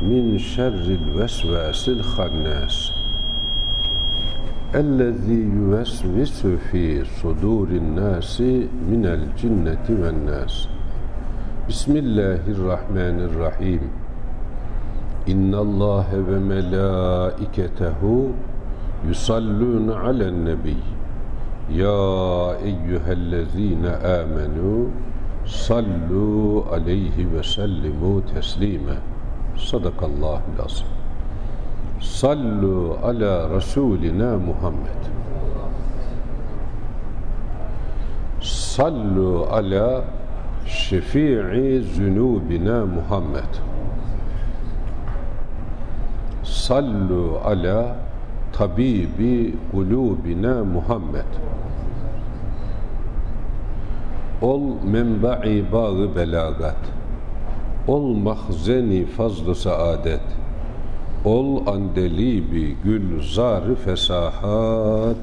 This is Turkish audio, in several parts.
min şerril vesvesil hannas ellezî yüvesvisu fî sudûrin nâsi minel cinneti ven nâs Bismillahirrahmanirrahim. İnnallâhe ve melâiketehu yusallûne alen nebiyy Ya eyyühellezîne âmenû sallu aleyhi ve sellimu teslîmen Sadakallahul azim. Sallu ala Resulina Muhammed. Sallu ala şefii zünubina Muhammed. Sallu ala tabibi kulubina Muhammed. Ol menba'i bağı belagat. Ol mahzeni fazlı saadet. Ol andelibi gülzar fesahat.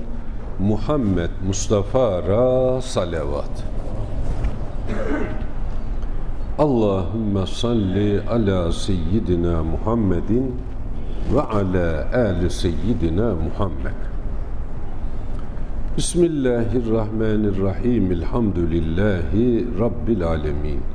Muhammed Mustafa ra salavat. Allahümme salli ala seyyidina Muhammedin ve ala ali seyyidina Muhammed. Bismillahirrahmanirrahim. Elhamdülillahi Rabbil alemin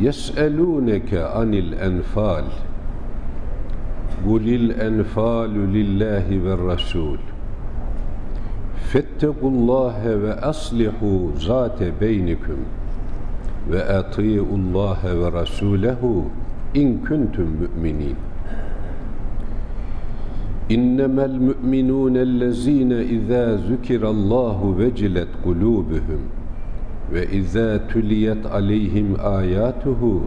Yes'elûneke anil enfal. Kulil enfalu lillahi ve rasul Fettekullâhe ve aslihu zâte beynikum ve ati'ullâhe ve rasûlehu in kuntum mu'minin İnnemel mu'minûnellezîne izâ zükirallâhu vecilet kulûbuhum ve izâ tüliyet aleyhim âyâtuhu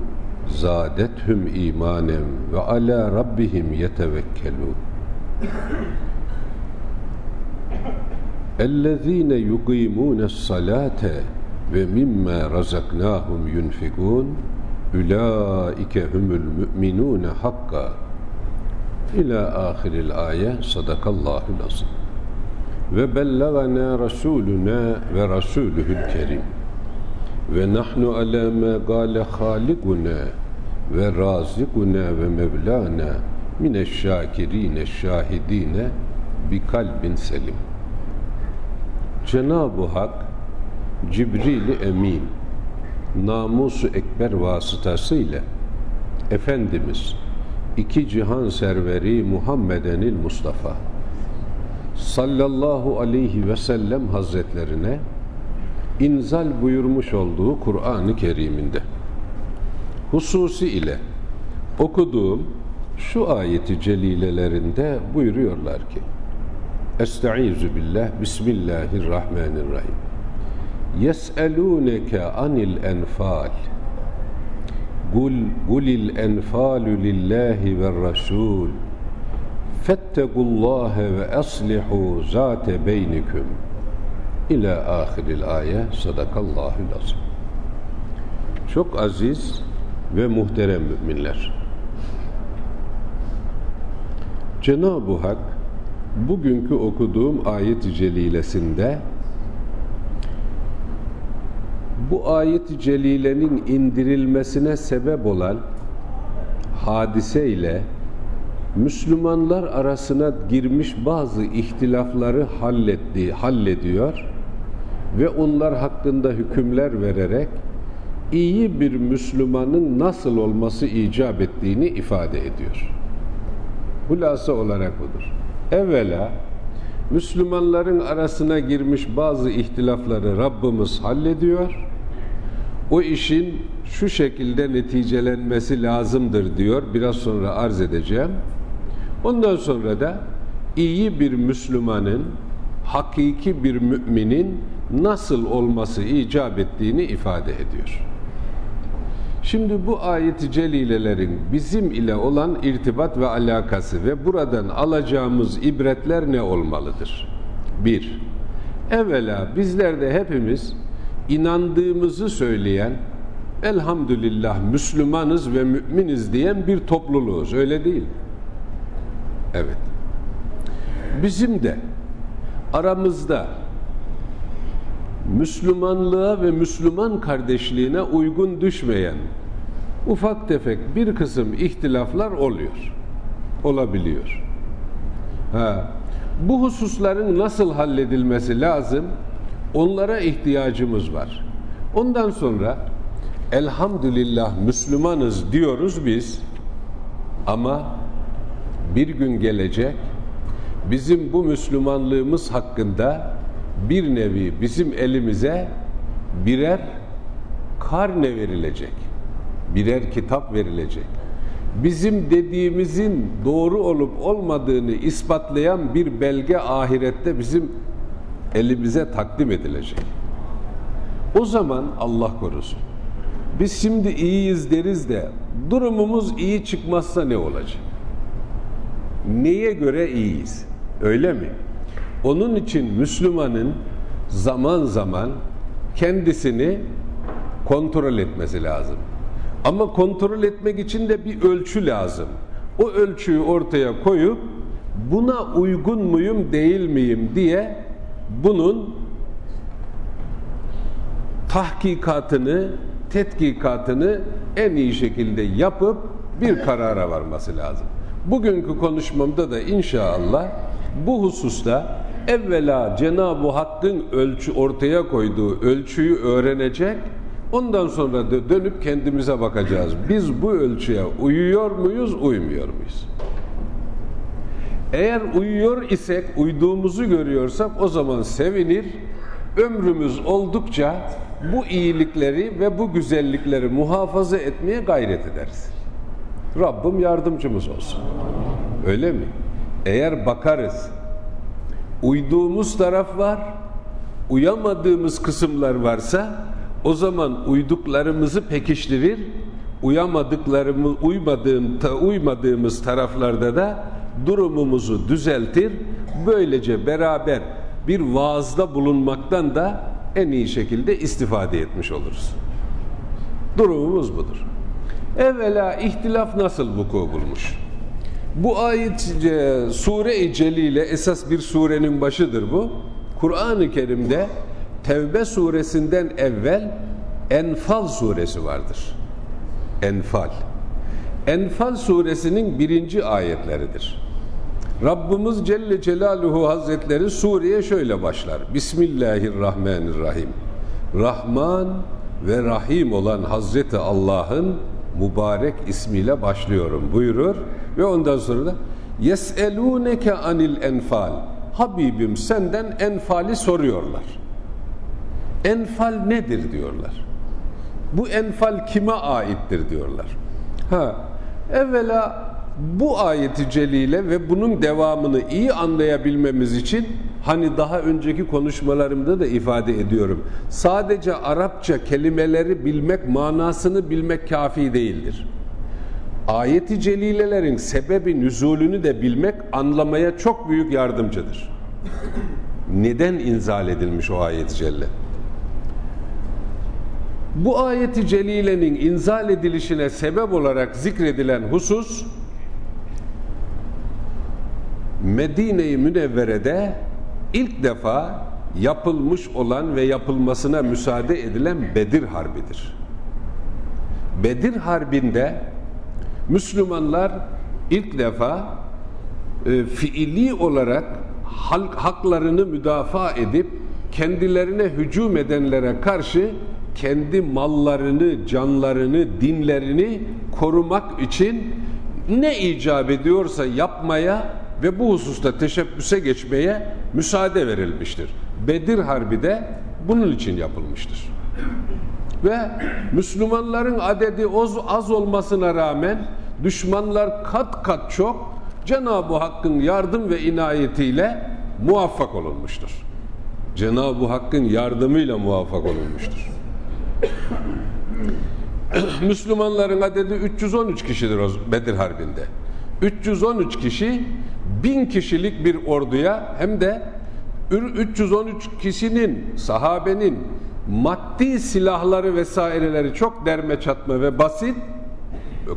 zâdethum imanem ve alâ rabbihim yetevekkelûn. اَلَّذ۪ينَ يُقِيمُونَ الصَّلَاةَ وَمِمَّا رَزَقْنَاهُمْ يُنْفِقُونَ اُلَٰئِكَ هُمُ الْمُؤْمِنُونَ حَقَّا İlâ âhiril âye sadakallâhu lazım. Ve bellegana rasuluna ve rasulühül kerim ve nahnu ala ma gale halikuna ve razikuna ve mevlana mineşşakirine şahidine bi kalbin selim. Cenab-ı Hak Cibril-i Emin namusu ekber vasıtasıyla Efendimiz iki cihan serveri Muhammedenil Mustafa sallallahu aleyhi ve sellem hazretlerine inzal buyurmuş olduğu Kur'an-ı Kerim'inde. Hususi ile okuduğum şu ayeti celilelerinde buyuruyorlar ki Estaizu billah Bismillahirrahmanirrahim. Yes'elûneke anil enfal. Kul kulil enfalu lillahi ve rasul Fettegullâhe ve eslihu zâte beynikum İlâ ahiril âye sadakallâhül azim. Çok aziz ve muhterem müminler. Cenab-ı Hak bugünkü okuduğum ayet-i celilesinde bu ayet-i celilenin indirilmesine sebep olan hadise ile Müslümanlar arasına girmiş bazı ihtilafları halletti, hallediyor ve onlar hakkında hükümler vererek iyi bir Müslümanın nasıl olması icap ettiğini ifade ediyor. Hulasa olarak budur. Evvela Müslümanların arasına girmiş bazı ihtilafları Rabbimiz hallediyor. O işin şu şekilde neticelenmesi lazımdır diyor. Biraz sonra arz edeceğim. Ondan sonra da iyi bir Müslümanın, hakiki bir müminin nasıl olması icap ettiğini ifade ediyor. Şimdi bu ayet-i celilelerin bizim ile olan irtibat ve alakası ve buradan alacağımız ibretler ne olmalıdır? Bir, evvela bizler de hepimiz inandığımızı söyleyen, elhamdülillah Müslümanız ve müminiz diyen bir topluluğuz, öyle değil. Evet. Bizim de aramızda Müslümanlığa ve Müslüman kardeşliğine uygun düşmeyen ufak tefek bir kısım ihtilaflar oluyor. Olabiliyor. Ha, bu hususların nasıl halledilmesi lazım? Onlara ihtiyacımız var. Ondan sonra elhamdülillah Müslümanız diyoruz biz ama bir gün gelecek bizim bu Müslümanlığımız hakkında bir nevi bizim elimize birer karne verilecek. Birer kitap verilecek. Bizim dediğimizin doğru olup olmadığını ispatlayan bir belge ahirette bizim elimize takdim edilecek. O zaman Allah korusun. Biz şimdi iyiyiz deriz de durumumuz iyi çıkmazsa ne olacak? Neye göre iyiyiz? Öyle mi? Onun için Müslümanın zaman zaman kendisini kontrol etmesi lazım. Ama kontrol etmek için de bir ölçü lazım. O ölçüyü ortaya koyup buna uygun muyum değil miyim diye bunun tahkikatını, tetkikatını en iyi şekilde yapıp bir karara varması lazım. Bugünkü konuşmamda da inşallah bu hususta evvela Cenab-ı Hakk'ın ölçü ortaya koyduğu ölçüyü öğrenecek, ondan sonra da dönüp kendimize bakacağız. Biz bu ölçüye uyuyor muyuz, uymuyor muyuz? Eğer uyuyor isek, uyduğumuzu görüyorsak o zaman sevinir, ömrümüz oldukça bu iyilikleri ve bu güzellikleri muhafaza etmeye gayret ederiz. Rabbim yardımcımız olsun. Öyle mi? Eğer bakarız, uyduğumuz taraf var, uyamadığımız kısımlar varsa o zaman uyduklarımızı pekiştirir, uyamadıklarımız, uymadığım, uymadığımız taraflarda da durumumuzu düzeltir. Böylece beraber bir vaazda bulunmaktan da en iyi şekilde istifade etmiş oluruz. Durumumuz budur. Evvela ihtilaf nasıl vuku bulmuş? Bu ayet e, sure-i celile esas bir surenin başıdır bu. Kur'an-ı Kerim'de Tevbe suresinden evvel Enfal suresi vardır. Enfal. Enfal suresinin birinci ayetleridir. Rabbimiz Celle Celaluhu Hazretleri sureye şöyle başlar. Bismillahirrahmanirrahim. Rahman ve Rahim olan Hazreti Allah'ın mübarek ismiyle başlıyorum buyurur ve ondan sonra da yeseluneke anil enfal Habibim senden enfali soruyorlar. Enfal nedir diyorlar. Bu enfal kime aittir diyorlar. Ha, evvela bu ayeti celile ve bunun devamını iyi anlayabilmemiz için hani daha önceki konuşmalarımda da ifade ediyorum. Sadece Arapça kelimeleri bilmek, manasını bilmek kafi değildir. Ayeti celilelerin sebebi nüzulünü de bilmek anlamaya çok büyük yardımcıdır. Neden inzal edilmiş o ayet-i celle? Bu ayeti celilenin inzal edilişine sebep olarak zikredilen husus Medine-i Münevvere'de ilk defa yapılmış olan ve yapılmasına müsaade edilen Bedir Harbi'dir. Bedir Harbi'nde Müslümanlar ilk defa e, fiili olarak halk haklarını müdafaa edip kendilerine hücum edenlere karşı kendi mallarını, canlarını, dinlerini korumak için ne icap ediyorsa yapmaya ve bu hususta teşebbüse geçmeye müsaade verilmiştir. Bedir Harbi de bunun için yapılmıştır. Ve Müslümanların adedi az olmasına rağmen düşmanlar kat kat çok Cenab-ı Hakk'ın yardım ve inayetiyle muvaffak olunmuştur. Cenab-ı Hakk'ın yardımıyla muvaffak olunmuştur. Müslümanların adedi 313 kişidir Bedir Harbi'nde. 313 kişi bin kişilik bir orduya hem de 313 kişinin sahabenin maddi silahları vesaireleri çok derme çatma ve basit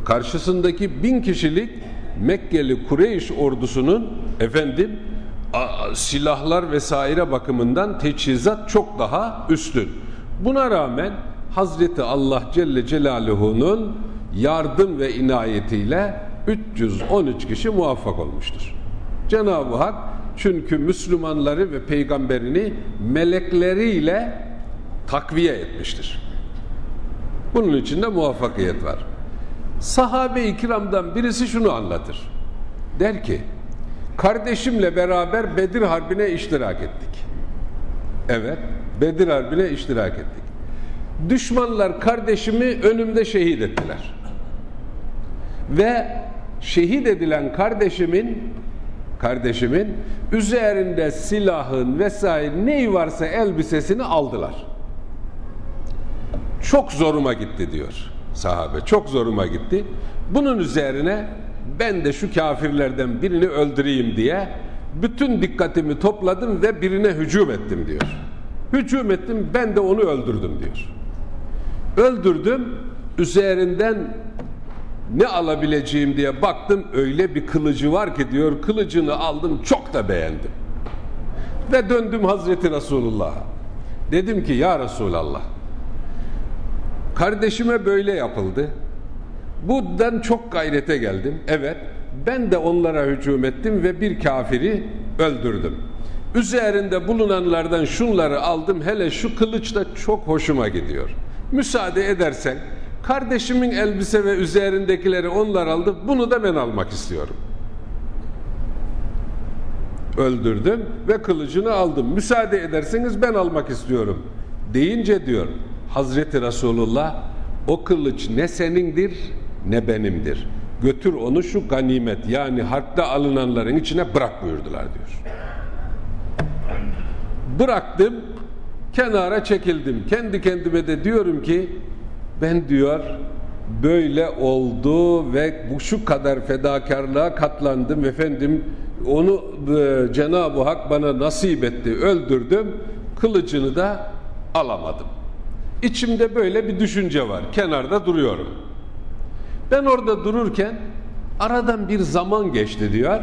karşısındaki bin kişilik Mekkeli Kureyş ordusunun efendim silahlar vesaire bakımından teçhizat çok daha üstün. Buna rağmen Hazreti Allah Celle Celaluhu'nun yardım ve inayetiyle 313 kişi muvaffak olmuştur. Cenab-ı Hak çünkü Müslümanları ve peygamberini melekleriyle takviye etmiştir. Bunun içinde muvaffakiyet var. Sahabe-i kiramdan birisi şunu anlatır. Der ki, kardeşimle beraber Bedir Harbi'ne iştirak ettik. Evet, Bedir Harbi'ne iştirak ettik. Düşmanlar kardeşimi önümde şehit ettiler. Ve şehit edilen kardeşimin kardeşimin üzerinde silahın vesaire neyi varsa elbisesini aldılar. Çok zoruma gitti diyor sahabe. Çok zoruma gitti. Bunun üzerine ben de şu kafirlerden birini öldüreyim diye bütün dikkatimi topladım ve birine hücum ettim diyor. Hücum ettim ben de onu öldürdüm diyor. Öldürdüm üzerinden ne alabileceğim diye baktım öyle bir kılıcı var ki diyor kılıcını aldım çok da beğendim. Ve döndüm Hazreti Resulullah'a. Dedim ki ya Resulallah kardeşime böyle yapıldı. Bundan çok gayrete geldim. Evet ben de onlara hücum ettim ve bir kafiri öldürdüm. Üzerinde bulunanlardan şunları aldım hele şu kılıç da çok hoşuma gidiyor. Müsaade edersen kardeşimin elbise ve üzerindekileri onlar aldı bunu da ben almak istiyorum. Öldürdüm ve kılıcını aldım. Müsaade ederseniz ben almak istiyorum. Deyince diyor Hazreti Resulullah o kılıç ne senindir ne benimdir. Götür onu şu ganimet yani harpte alınanların içine bırak buyurdular diyor. Bıraktım kenara çekildim. Kendi kendime de diyorum ki ben diyor böyle oldu ve bu şu kadar fedakarlığa katlandım efendim. Onu e, Cenab-ı Hak bana nasip etti öldürdüm. Kılıcını da alamadım. İçimde böyle bir düşünce var kenarda duruyorum. Ben orada dururken aradan bir zaman geçti diyor.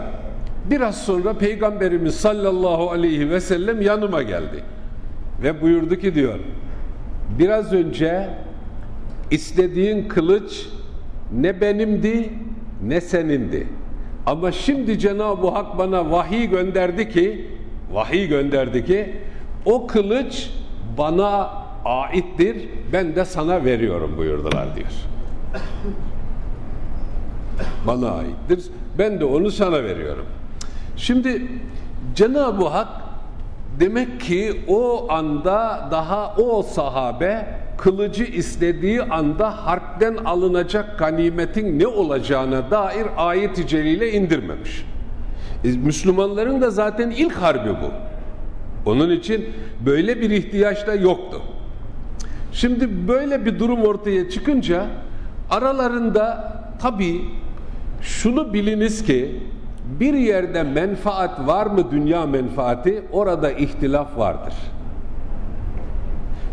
Biraz sonra Peygamberimiz sallallahu aleyhi ve sellem yanıma geldi ve buyurdu ki diyor biraz önce istediğin kılıç ne benimdi ne senindi. Ama şimdi Cenab-ı Hak bana vahiy gönderdi ki vahiy gönderdi ki o kılıç bana aittir ben de sana veriyorum buyurdular diyor. bana aittir ben de onu sana veriyorum. Şimdi Cenab-ı Hak demek ki o anda daha o sahabe kılıcı istediği anda harpten alınacak ganimetin ne olacağına dair ayet-i celile indirmemiş. E, Müslümanların da zaten ilk harbi bu. Onun için böyle bir ihtiyaç da yoktu. Şimdi böyle bir durum ortaya çıkınca aralarında tabii şunu biliniz ki bir yerde menfaat var mı dünya menfaati orada ihtilaf vardır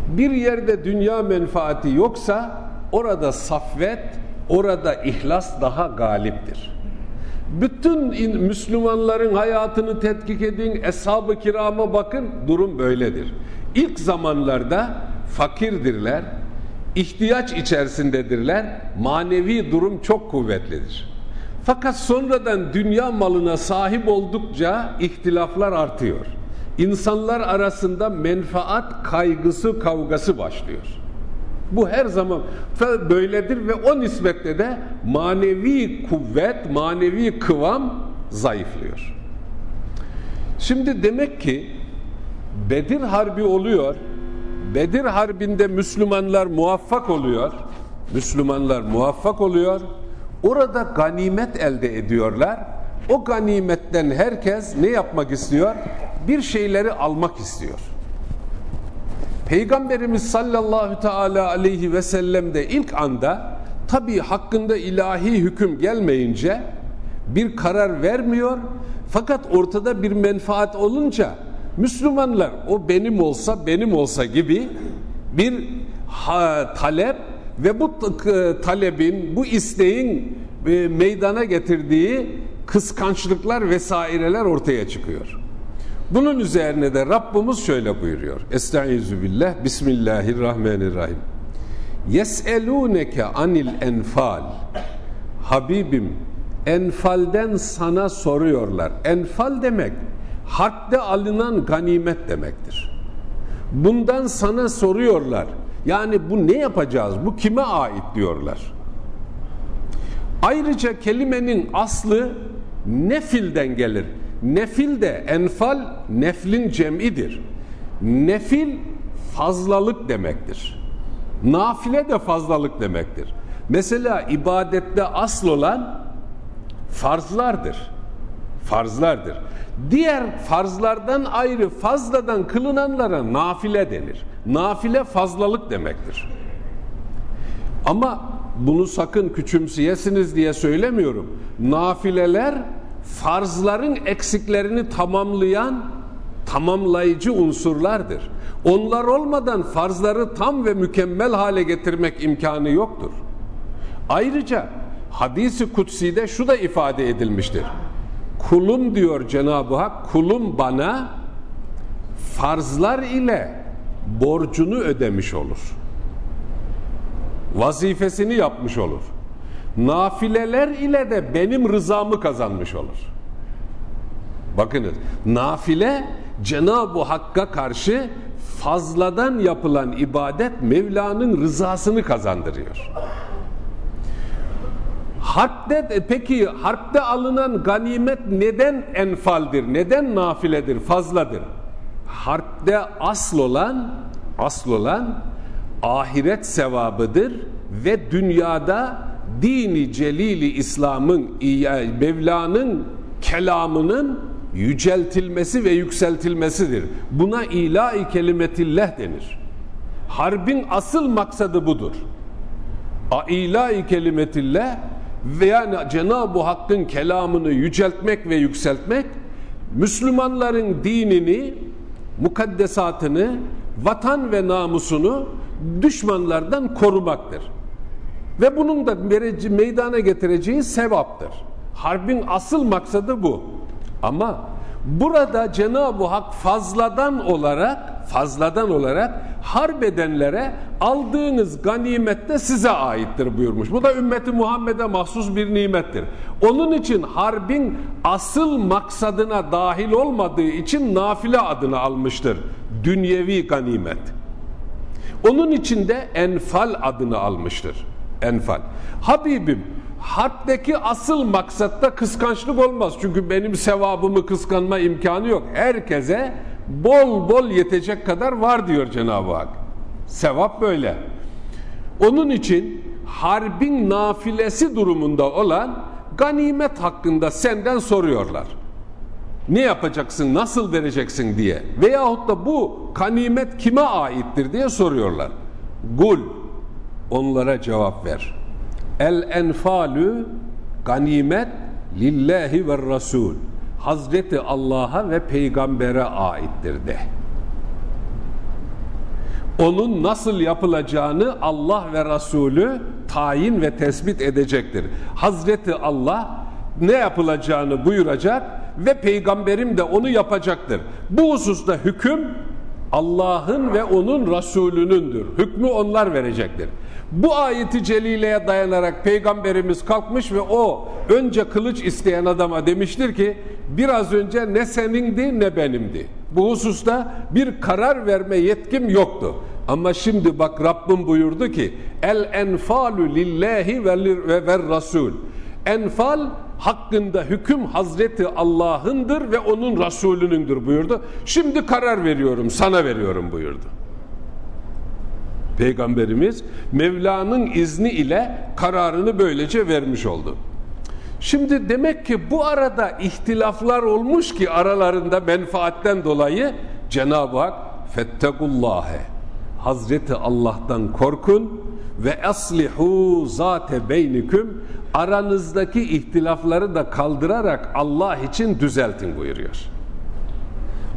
bir yerde dünya menfaati yoksa orada safvet, orada ihlas daha galiptir. Bütün Müslümanların hayatını tetkik edin, eshab-ı kirama bakın, durum böyledir. İlk zamanlarda fakirdirler, ihtiyaç içerisindedirler, manevi durum çok kuvvetlidir. Fakat sonradan dünya malına sahip oldukça ihtilaflar artıyor insanlar arasında menfaat kaygısı kavgası başlıyor. Bu her zaman böyledir ve o nispetle de manevi kuvvet, manevi kıvam zayıflıyor. Şimdi demek ki Bedir Harbi oluyor. Bedir Harbi'nde Müslümanlar muvaffak oluyor. Müslümanlar muvaffak oluyor. Orada ganimet elde ediyorlar. O ganimetten herkes ne yapmak istiyor? Bir şeyleri almak istiyor. Peygamberimiz sallallahu teala aleyhi ve sellem de ilk anda tabi hakkında ilahi hüküm gelmeyince bir karar vermiyor. Fakat ortada bir menfaat olunca Müslümanlar o benim olsa benim olsa gibi bir ha, talep ve bu talebin, bu isteğin e, meydana getirdiği kıskançlıklar vesaireler ortaya çıkıyor. Bunun üzerine de Rabbimiz şöyle buyuruyor. Estaizu billah, Bismillahirrahmanirrahim. Yes'elûneke anil enfal. Habibim, enfalden sana soruyorlar. Enfal demek, harpte alınan ganimet demektir. Bundan sana soruyorlar. Yani bu ne yapacağız? Bu kime ait diyorlar. Ayrıca kelimenin aslı nefilden gelir. Nefil de enfal neflin cem'idir. Nefil fazlalık demektir. Nafile de fazlalık demektir. Mesela ibadette asıl olan farzlardır. Farzlardır. Diğer farzlardan ayrı fazladan kılınanlara nafile denir. Nafile fazlalık demektir. Ama bunu sakın küçümseyesiniz diye söylemiyorum. Nafileler farzların eksiklerini tamamlayan tamamlayıcı unsurlardır. Onlar olmadan farzları tam ve mükemmel hale getirmek imkanı yoktur. Ayrıca hadisi kutsi'de şu da ifade edilmiştir. Kulum diyor Cenab-ı Hak, kulum bana farzlar ile borcunu ödemiş olur. Vazifesini yapmış olur. Nafileler ile de benim rızamı kazanmış olur. Bakınız, nafile Cenab-ı Hakk'a karşı fazladan yapılan ibadet Mevla'nın rızasını kazandırıyor. Harpte, peki harpte alınan ganimet neden enfaldir, neden nafiledir, fazladır? Harpte asıl olan, asıl olan ahiret sevabıdır ve dünyada dini celili İslam'ın, Mevla'nın kelamının yüceltilmesi ve yükseltilmesidir. Buna ilahi kelimetillah denir. Harbin asıl maksadı budur. İlahi kelimetillah ve yani Cenab-ı Hakk'ın kelamını yüceltmek ve yükseltmek Müslümanların dinini, mukaddesatını, vatan ve namusunu düşmanlardan korumaktır. Ve bunun da meydana getireceği sevaptır. Harbin asıl maksadı bu. Ama burada Cenab-ı Hak fazladan olarak fazladan olarak harbedenlere aldığınız ganimet de size aittir buyurmuş. Bu da ümmeti Muhammed'e mahsus bir nimettir. Onun için harbin asıl maksadına dahil olmadığı için nafile adını almıştır. Dünyevi ganimet. Onun için de enfal adını almıştır. Enfal. Habibim harpteki asıl maksatta kıskançlık olmaz. Çünkü benim sevabımı kıskanma imkanı yok. Herkese bol bol yetecek kadar var diyor Cenab-ı Hak. Sevap böyle. Onun için harbin nafilesi durumunda olan ganimet hakkında senden soruyorlar. Ne yapacaksın, nasıl vereceksin diye. Veyahut da bu ganimet kime aittir diye soruyorlar. Gul, onlara cevap ver. El enfalü ganimet lillahi ve rasul. Hazreti Allah'a ve peygambere aittir de. Onun nasıl yapılacağını Allah ve Resulü tayin ve tespit edecektir. Hazreti Allah ne yapılacağını buyuracak ve peygamberim de onu yapacaktır. Bu hususta hüküm Allah'ın ve onun Resulünündür. Hükmü onlar verecektir. Bu ayeti celileye dayanarak peygamberimiz kalkmış ve o önce kılıç isteyen adama demiştir ki biraz önce ne senindi ne benimdi. Bu hususta bir karar verme yetkim yoktu. Ama şimdi bak Rabbim buyurdu ki el enfalu lillahi ve ver rasul. Enfal hakkında hüküm Hazreti Allah'ındır ve onun Resulünündür buyurdu. Şimdi karar veriyorum, sana veriyorum buyurdu. Peygamberimiz Mevla'nın izni ile kararını böylece vermiş oldu. Şimdi demek ki bu arada ihtilaflar olmuş ki aralarında menfaatten dolayı Cenab-ı Hak fettekullâhe Hazreti Allah'tan korkun ve eslihu zate beyniküm aranızdaki ihtilafları da kaldırarak Allah için düzeltin buyuruyor.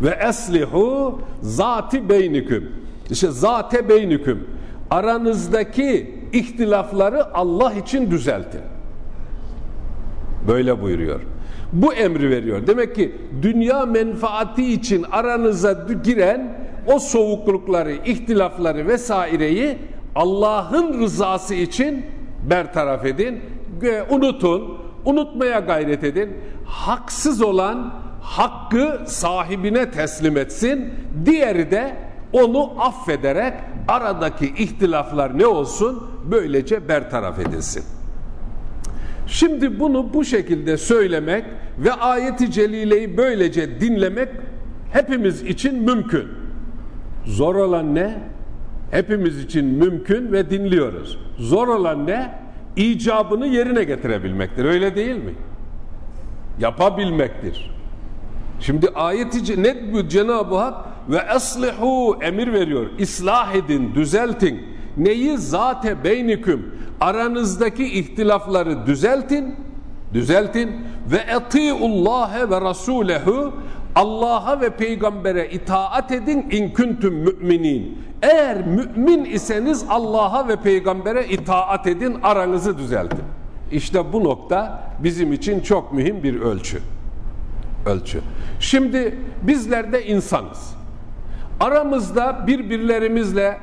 Ve eslihu zati beyniküm işte zate beyniküm aranızdaki ihtilafları Allah için düzeltin. Böyle buyuruyor. Bu emri veriyor. Demek ki dünya menfaati için aranıza giren o soğuklukları, ihtilafları vesaireyi Allah'ın rızası için bertaraf edin unutun, unutmaya gayret edin. Haksız olan hakkı sahibine teslim etsin, diğeri de onu affederek aradaki ihtilaflar ne olsun böylece bertaraf edilsin. Şimdi bunu bu şekilde söylemek ve ayeti celileyi böylece dinlemek hepimiz için mümkün. Zor olan ne? Hepimiz için mümkün ve dinliyoruz. Zor olan ne? İcabını yerine getirebilmektir. Öyle değil mi? Yapabilmektir. Şimdi ayeti ne bu Cenab-ı Hak ve eslihu emir veriyor. İslah edin, düzeltin. Neyi zate beyniküm aranızdaki ihtilafları düzeltin, düzeltin ve etiullâhe ve rasûlehu Allah'a ve peygambere itaat edin in kuntum müminin. Eğer mümin iseniz Allah'a ve peygambere itaat edin, aranızı düzeltin. İşte bu nokta bizim için çok mühim bir ölçü. Ölçü. Şimdi bizler de insanız. Aramızda birbirlerimizle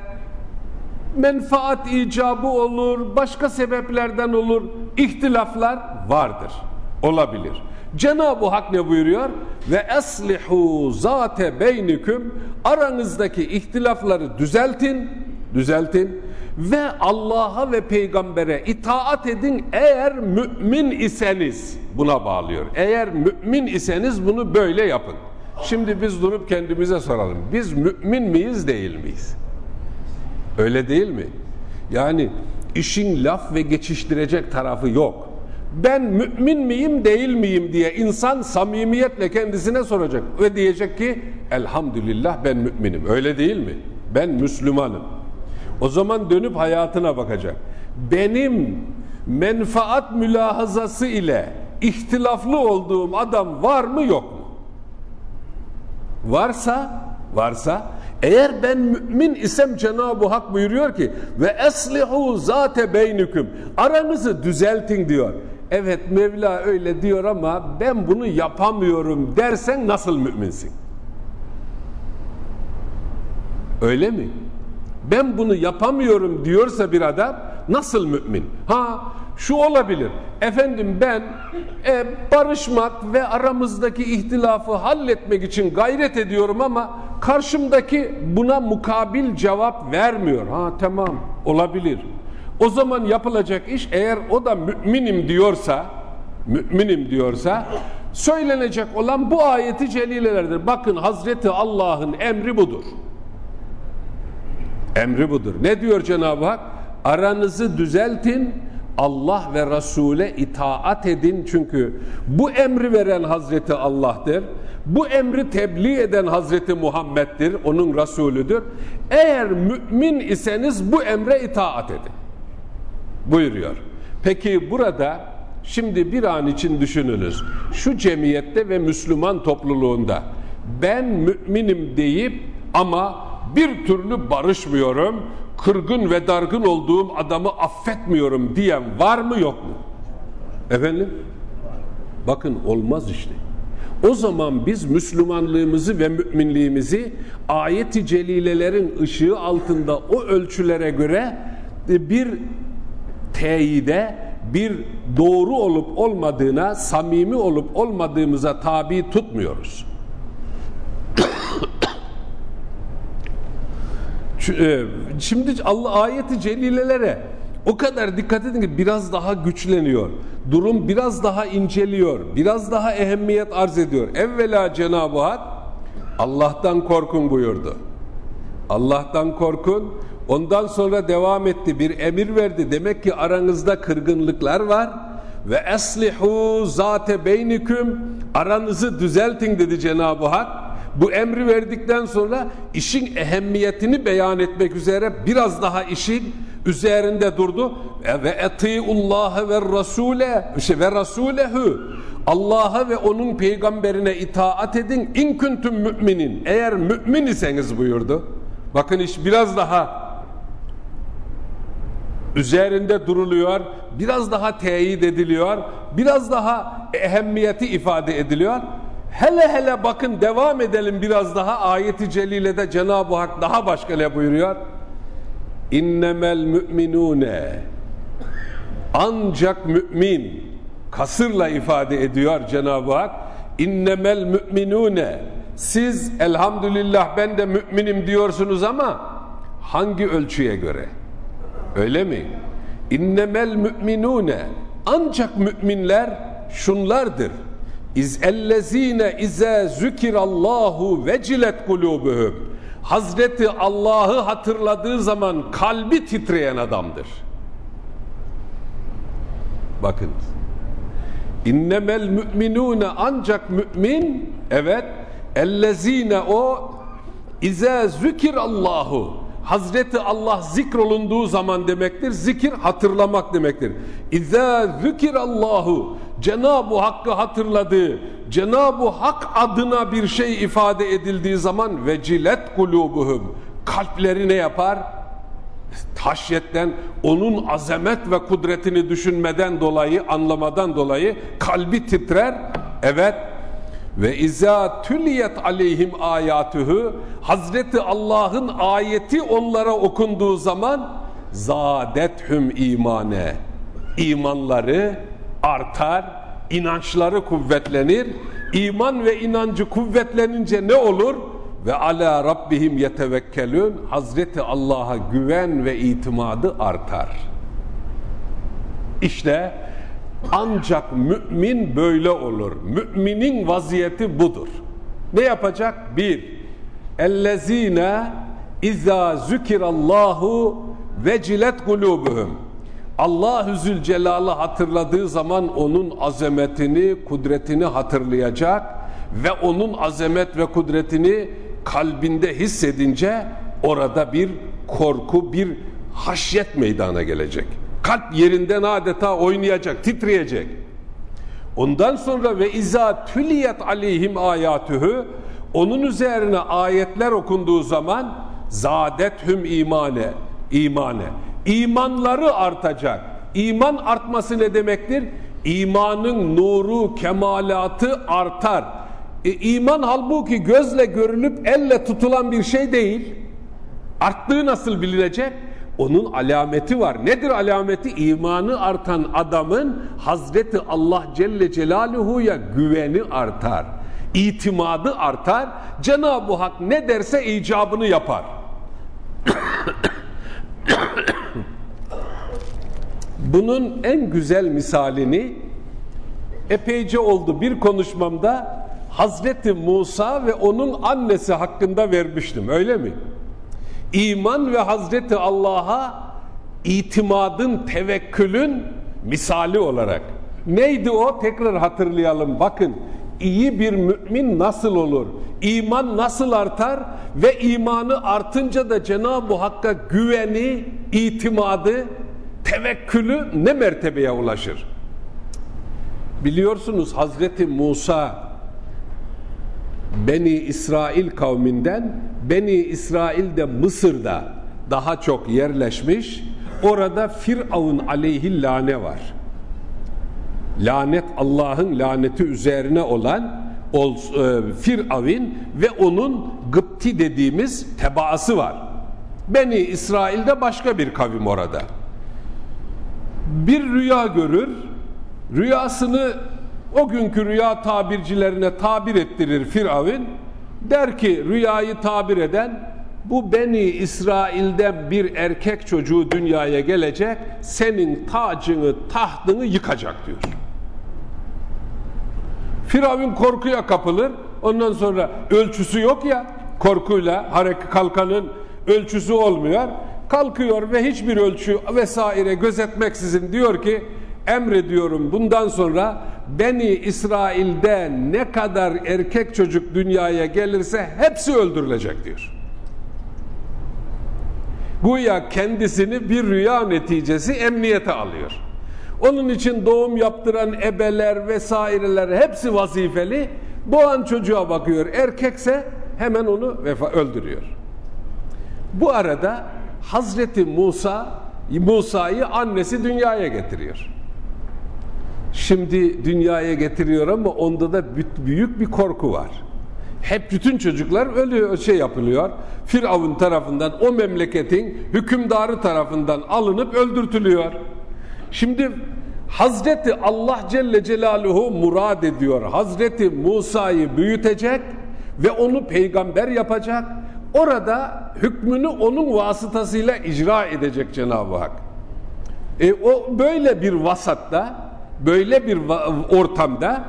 menfaat icabı olur, başka sebeplerden olur, ihtilaflar vardır, olabilir. Cenab-ı Hak ne buyuruyor? Ve eslihu zate beyniküm aranızdaki ihtilafları düzeltin, düzeltin ve Allah'a ve peygambere itaat edin eğer mümin iseniz buna bağlıyor. Eğer mümin iseniz bunu böyle yapın. Şimdi biz durup kendimize soralım. Biz mümin miyiz değil miyiz? Öyle değil mi? Yani işin laf ve geçiştirecek tarafı yok. Ben mümin miyim değil miyim diye insan samimiyetle kendisine soracak ve diyecek ki elhamdülillah ben müminim. Öyle değil mi? Ben Müslümanım. O zaman dönüp hayatına bakacak. Benim menfaat mülahazası ile ihtilaflı olduğum adam var mı yok mu? Varsa, varsa eğer ben mümin isem Cenab-ı Hak buyuruyor ki ve eslihu zate beynüküm aranızı düzeltin diyor. Evet Mevla öyle diyor ama ben bunu yapamıyorum dersen nasıl müminsin? Öyle mi? Ben bunu yapamıyorum diyorsa bir adam nasıl mümin? Ha şu olabilir. Efendim ben e, barışmak ve aramızdaki ihtilafı halletmek için gayret ediyorum ama karşımdaki buna mukabil cevap vermiyor. Ha tamam olabilir. O zaman yapılacak iş eğer o da müminim diyorsa müminim diyorsa söylenecek olan bu ayeti celilelerdir. Bakın Hazreti Allah'ın emri budur. Emri budur. Ne diyor Cenab-ı Hak? Aranızı düzeltin, Allah ve Resul'e itaat edin çünkü bu emri veren Hazreti Allah'tır. Bu emri tebliğ eden Hazreti Muhammed'dir, onun Resulüdür. Eğer mümin iseniz bu emre itaat edin. Buyuruyor. Peki burada şimdi bir an için düşününüz. Şu cemiyette ve Müslüman topluluğunda ben müminim deyip ama bir türlü barışmıyorum, kırgın ve dargın olduğum adamı affetmiyorum diyen var mı yok mu? Efendim? Bakın olmaz işte. O zaman biz Müslümanlığımızı ve müminliğimizi ayeti celilelerin ışığı altında o ölçülere göre bir teyide bir doğru olup olmadığına, samimi olup olmadığımıza tabi tutmuyoruz. e, şimdi Allah ayeti celilelere o kadar dikkat edin ki biraz daha güçleniyor. Durum biraz daha inceliyor. Biraz daha ehemmiyet arz ediyor. Evvela Cenab-ı Hak Allah'tan korkun buyurdu. Allah'tan korkun. Ondan sonra devam etti. Bir emir verdi. Demek ki aranızda kırgınlıklar var. Ve eslihu zate beyniküm aranızı düzeltin dedi Cenab-ı Hak. Bu emri verdikten sonra işin ehemmiyetini beyan etmek üzere biraz daha işin üzerinde durdu. Ve etiullaha ve rasule işte ve rasulehu Allah'a ve onun peygamberine itaat edin in müminin eğer mümin iseniz buyurdu. Bakın iş biraz daha üzerinde duruluyor, biraz daha teyit ediliyor, biraz daha ehemmiyeti ifade ediliyor. Hele hele bakın devam edelim biraz daha ayeti celilede Cenab-ı Hak daha başka ne buyuruyor? İnnemel müminune ancak mümin kasırla ifade ediyor Cenab-ı Hak innemel müminune siz elhamdülillah ben de müminim diyorsunuz ama hangi ölçüye göre? Öyle mi? İnnemel müminune ancak müminler şunlardır. İz ellezine ize zükirallahu vecilet kulubuhum. Hazreti Allah'ı hatırladığı zaman kalbi titreyen adamdır. Bakın. İnnemel müminune ancak mümin evet ellezine o ize zükirallahu Hazreti Allah zikrolunduğu zaman demektir. Zikir hatırlamak demektir. İzâ zükirallahu Cenab-ı Hakk'ı hatırladığı, Cenab-ı Hak adına bir şey ifade edildiği zaman vecilet kulubuhum kalpleri ne yapar? Taşyetten onun azamet ve kudretini düşünmeden dolayı, anlamadan dolayı kalbi titrer. Evet, ve izâ tüliyet aleyhim ayatuhu Hazreti Allah'ın ayeti onlara okunduğu zaman zadethum imane imanları artar, inançları kuvvetlenir. İman ve inancı kuvvetlenince ne olur? Ve ala rabbihim yetevekkelün Hazreti Allah'a güven ve itimadı artar. İşte ancak mümin böyle olur. Müminin vaziyeti budur. Ne yapacak? Bir, ellezine izâ zükirallahu vecilet kulubuhum. Allah-u Zülcelal'ı hatırladığı zaman onun azametini, kudretini hatırlayacak ve onun azamet ve kudretini kalbinde hissedince orada bir korku, bir haşyet meydana gelecek. Kalp yerinden adeta oynayacak, titreyecek. Ondan sonra ve izâ tüliyet aleyhim ayatühü onun üzerine ayetler okunduğu zaman zadethüm imane imane imanları artacak. İman artması ne demektir? İmanın nuru, kemalatı artar. E, iman halbuki gözle görülüp elle tutulan bir şey değil. Arttığı nasıl bilinecek? Onun alameti var. Nedir alameti? İmanı artan adamın Hazreti Allah Celle Celaluhu'ya güveni artar. İtimadı artar. Cenab-ı Hak ne derse icabını yapar. Bunun en güzel misalini epeyce oldu bir konuşmamda Hazreti Musa ve onun annesi hakkında vermiştim öyle mi? İman ve Hazreti Allah'a itimadın, tevekkülün misali olarak. Neydi o? Tekrar hatırlayalım. Bakın iyi bir mümin nasıl olur? İman nasıl artar? Ve imanı artınca da Cenab-ı Hakk'a güveni, itimadı, tevekkülü ne mertebeye ulaşır? Biliyorsunuz Hazreti Musa Beni İsrail kavminden Beni İsrail de Mısır'da daha çok yerleşmiş. Orada Firavun aleyhi lane var. Lanet Allah'ın laneti üzerine olan e, Firavun ve onun Gıpti dediğimiz tebaası var. Beni İsrail'de başka bir kavim orada. Bir rüya görür, rüyasını o günkü rüya tabircilerine tabir ettirir Firavun. Der ki rüyayı tabir eden bu Beni İsrail'den bir erkek çocuğu dünyaya gelecek, senin tacını, tahtını yıkacak diyor. Firavun korkuya kapılır. Ondan sonra ölçüsü yok ya korkuyla hareket kalkanın ölçüsü olmuyor. Kalkıyor ve hiçbir ölçü vesaire gözetmeksizin diyor ki emrediyorum bundan sonra Beni İsrail'de ne kadar erkek çocuk dünyaya gelirse hepsi öldürülecek diyor. Güya kendisini bir rüya neticesi emniyete alıyor. Onun için doğum yaptıran ebeler vesaireler hepsi vazifeli. Doğan çocuğa bakıyor. Erkekse hemen onu vefa öldürüyor. Bu arada Hazreti Musa Musa'yı annesi dünyaya getiriyor. Şimdi dünyaya getiriyor ama onda da büyük bir korku var. Hep bütün çocuklar ölüyor, şey yapılıyor. Firavun tarafından o memleketin hükümdarı tarafından alınıp öldürtülüyor. Şimdi Hazreti Allah Celle Celaluhu murad ediyor. Hazreti Musa'yı büyütecek ve onu peygamber yapacak. Orada hükmünü onun vasıtasıyla icra edecek Cenab-ı Hak. E, o böyle bir vasatta, böyle bir ortamda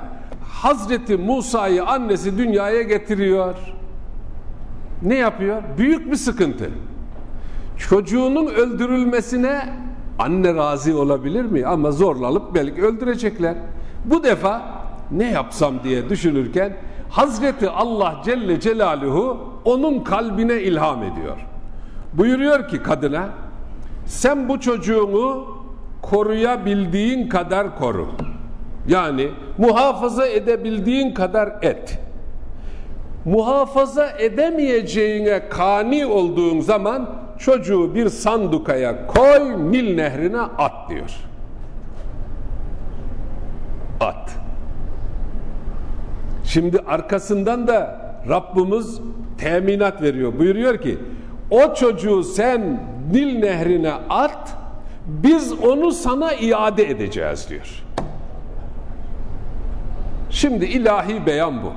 Hazreti Musa'yı annesi dünyaya getiriyor. Ne yapıyor? Büyük bir sıkıntı. Çocuğunun öldürülmesine anne razı olabilir mi? Ama zorlanıp belki öldürecekler. Bu defa ne yapsam diye düşünürken Hazreti Allah Celle Celaluhu onun kalbine ilham ediyor. Buyuruyor ki kadına sen bu çocuğunu koruyabildiğin kadar koru. Yani muhafaza edebildiğin kadar et. Muhafaza edemeyeceğine kani olduğun zaman çocuğu bir sandukaya koy, Nil nehrine at diyor. At. Şimdi arkasından da Rabbimiz teminat veriyor. Buyuruyor ki o çocuğu sen Nil nehrine at, biz onu sana iade edeceğiz diyor. Şimdi ilahi beyan bu.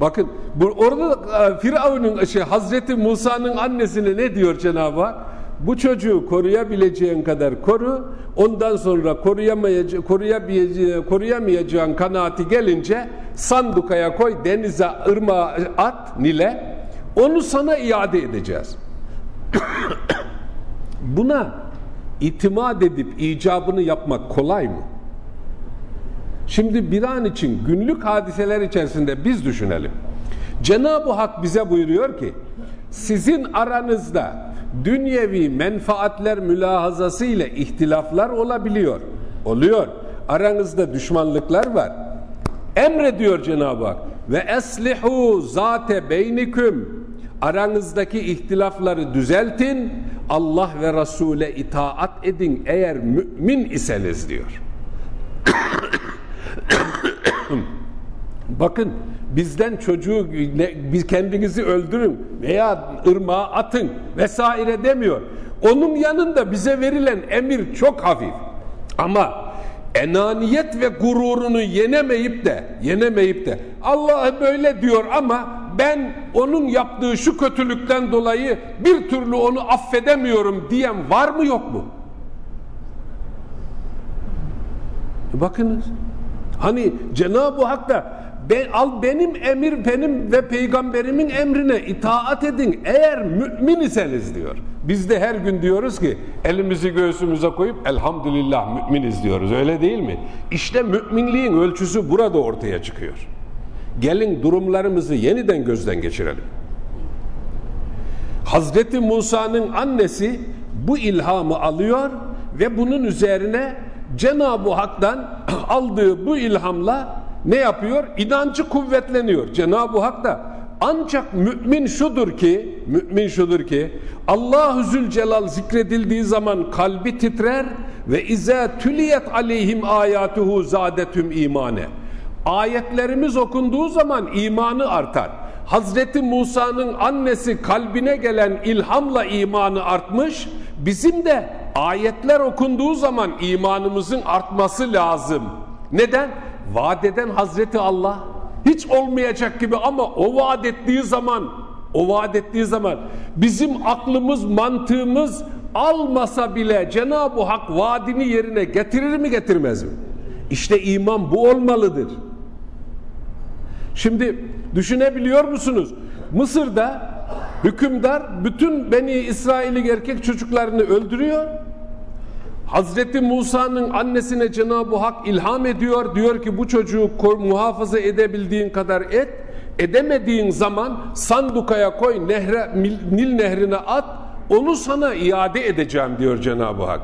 Bakın bu, orada e, Firavun'un şey, Hazreti Musa'nın annesine ne diyor Cenab-ı Hak? Bu çocuğu koruyabileceğin kadar koru. Ondan sonra koruyamayacağın, koruyamayacağın, koruyamayacağın kanaati gelince sandukaya koy, denize, ırmağa at, Nil'e. Onu sana iade edeceğiz. Buna itimat edip icabını yapmak kolay mı? Şimdi bir an için günlük hadiseler içerisinde biz düşünelim. Cenab-ı Hak bize buyuruyor ki sizin aranızda dünyevi menfaatler mülahazası ile ihtilaflar olabiliyor. Oluyor. Aranızda düşmanlıklar var. Emrediyor Cenab-ı Hak ve eslihu zate beyniküm aranızdaki ihtilafları düzeltin Allah ve Resul'e itaat edin eğer mümin iseniz diyor. Bakın bizden çocuğu biz kendinizi öldürün veya ırmağa atın vesaire demiyor. Onun yanında bize verilen emir çok hafif. Ama enaniyet ve gururunu yenemeyip de yenemeyip de Allah böyle diyor ama ben onun yaptığı şu kötülükten dolayı bir türlü onu affedemiyorum diyen var mı yok mu? Bakınız. Hani Cenab-ı Hak da ben, al benim emir benim ve peygamberimin emrine itaat edin eğer mümin iseniz diyor. Biz de her gün diyoruz ki elimizi göğsümüze koyup elhamdülillah müminiz diyoruz öyle değil mi? İşte müminliğin ölçüsü burada ortaya çıkıyor. Gelin durumlarımızı yeniden gözden geçirelim. Hazreti Musa'nın annesi bu ilhamı alıyor ve bunun üzerine Cenab-ı Hak'tan aldığı bu ilhamla ne yapıyor? İnancı kuvvetleniyor. Cenab-ı Hak da ancak mümin şudur ki, mümin şudur ki Allahu Zülcelal zikredildiği zaman kalbi titrer ve ize tüliyet aleyhim ayatuhu zadetüm imane. Ayetlerimiz okunduğu zaman imanı artar. Hazreti Musa'nın annesi kalbine gelen ilhamla imanı artmış. Bizim de ayetler okunduğu zaman imanımızın artması lazım. Neden? Vaat eden Hazreti Allah hiç olmayacak gibi ama o vaat ettiği zaman o vaat ettiği zaman bizim aklımız, mantığımız almasa bile Cenab-ı Hak vaadini yerine getirir mi getirmez mi? İşte iman bu olmalıdır. Şimdi düşünebiliyor musunuz? Mısır'da hükümdar bütün Beni İsrail'i erkek çocuklarını öldürüyor. Hazreti Musa'nın annesine Cenab-ı Hak ilham ediyor. Diyor ki bu çocuğu muhafaza edebildiğin kadar et. Edemediğin zaman sandukaya koy, nehre, Nil nehrine at. Onu sana iade edeceğim diyor Cenab-ı Hak.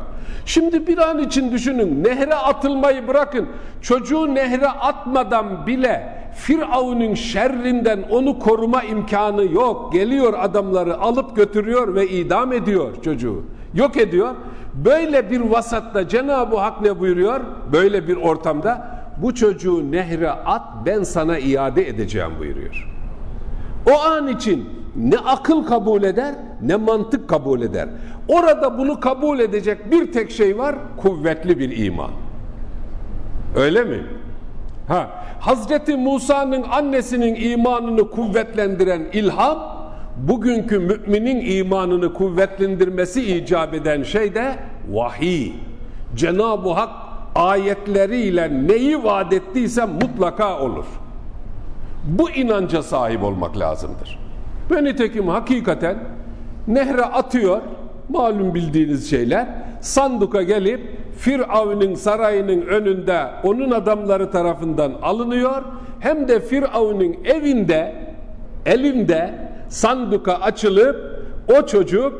Şimdi bir an için düşünün. Nehre atılmayı bırakın. Çocuğu nehre atmadan bile Firavun'un şerrinden onu koruma imkanı yok. Geliyor adamları alıp götürüyor ve idam ediyor çocuğu. Yok ediyor. Böyle bir vasatta Cenab-ı Hak ne buyuruyor? Böyle bir ortamda bu çocuğu nehre at ben sana iade edeceğim buyuruyor. O an için ne akıl kabul eder ne mantık kabul eder. Orada bunu kabul edecek bir tek şey var kuvvetli bir iman. Öyle mi? Ha, Hazreti Musa'nın annesinin imanını kuvvetlendiren ilham, bugünkü müminin imanını kuvvetlendirmesi icap eden şey de vahiy. Cenab-ı Hak ayetleriyle neyi vaat ettiyse mutlaka olur. Bu inanca sahip olmak lazımdır. Ve nitekim hakikaten nehre atıyor, malum bildiğiniz şeyler, sanduka gelip Firavun'un sarayının önünde onun adamları tarafından alınıyor. Hem de Firavun'un evinde, elinde sanduka açılıp o çocuk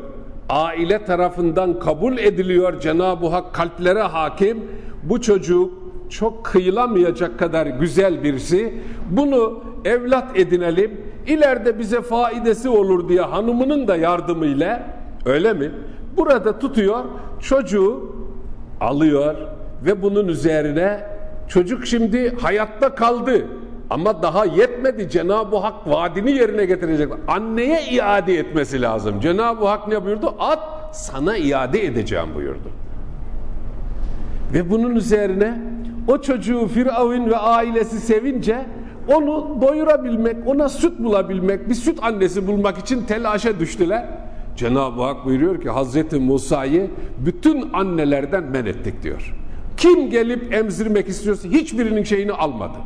aile tarafından kabul ediliyor. Cenab-ı Hak kalplere hakim. Bu çocuk çok kıyılamayacak kadar güzel birisi. Bunu evlat edinelim. İleride bize faidesi olur diye hanımının da yardımıyla öyle mi? Burada tutuyor çocuğu alıyor ve bunun üzerine çocuk şimdi hayatta kaldı. Ama daha yetmedi. Cenab-ı Hak vaadini yerine getirecek. Anneye iade etmesi lazım. Cenab-ı Hak ne buyurdu? At sana iade edeceğim buyurdu. Ve bunun üzerine o çocuğu Firavun ve ailesi sevince onu doyurabilmek, ona süt bulabilmek, bir süt annesi bulmak için telaşa düştüler. Cenab-ı Hak buyuruyor ki Hazreti Musa'yı bütün annelerden men ettik diyor. Kim gelip emzirmek istiyorsa hiçbirinin şeyini almadı.